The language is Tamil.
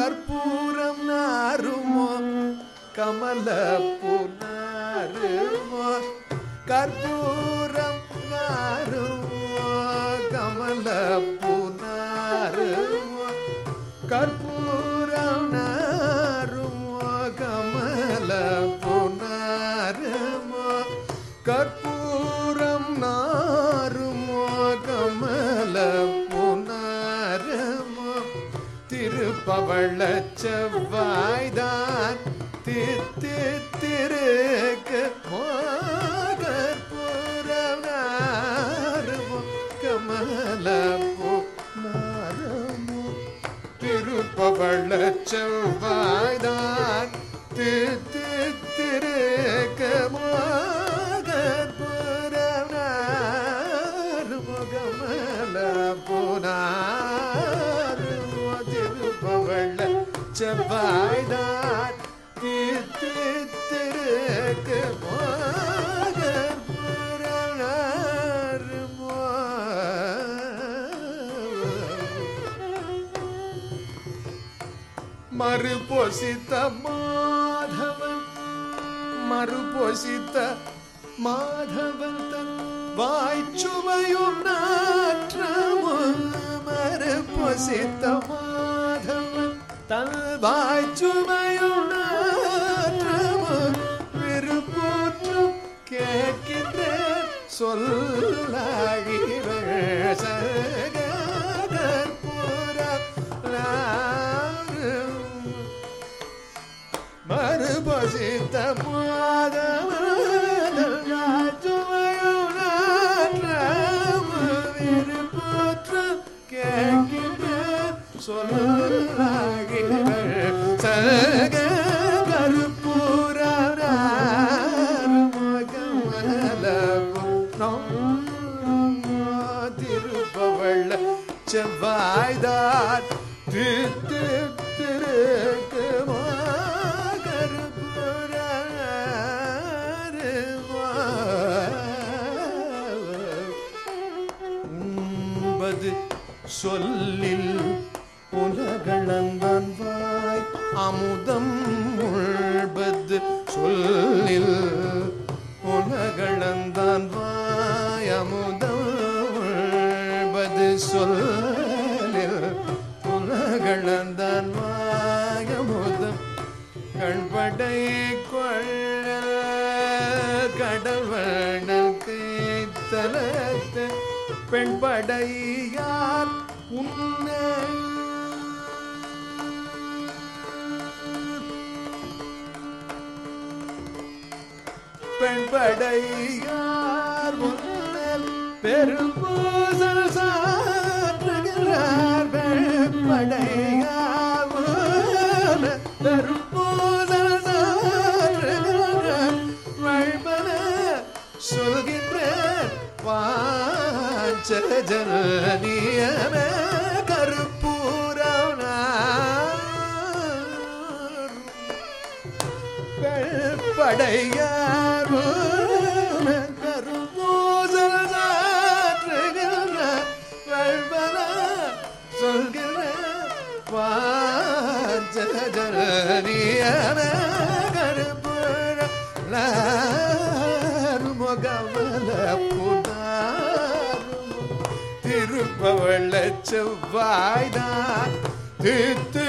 கற்பூரம் நாருமோ? கமல புனாருமோ கற்பூரம் பவள செவ்வாய்தான் தித்து திருக்கு கற்பூரம் நாருமோ கமல புனாருமோ திருப்பவள செவ்வாய் செவ்வாய்தான் தித்து மறுபொசித்த மாதவன் மறுபொசித்த மாதவன் தன் வாய்ச்சுவையும் நாற்றமும் மறுபொசித்த மாதவன் தன் வாய்ச்சுவையும் நாற்றமும் விருப்போற்றும் கேட்கின்ற சொல்லாகிவள் சகற்புறம் மறுபசித்த மாதவற்று கேட்கின்ற சொல்லாகிகள் செவ்வாய்தான் திரு திருக்குமா சொல்லில் உலகளந்தான் அமுதம் உள்பது சொல்லில் உலகளந்தான் வாய் அமுதம் உள்பது சொல்லில் உலகளந்தான் வாய் அமுதம். கண்படை கொள்ள கடவுளுக்கு தேத்தலத்து பெண்படையார் உன்னை பெண்படையார் உன்னல் பெரும்பூசல் சாற்றுகிறார் பெண்படையார் உன்னல் பெரும்பூசல் சாற்றுகிறார் வழிபல சொல்கின்ற வாஞ்சஜனியன கருப்பூரம் படையார் வாஞ்சஜனியன கருப்பூரம் முகமல செவ்வாய்தான். தித்து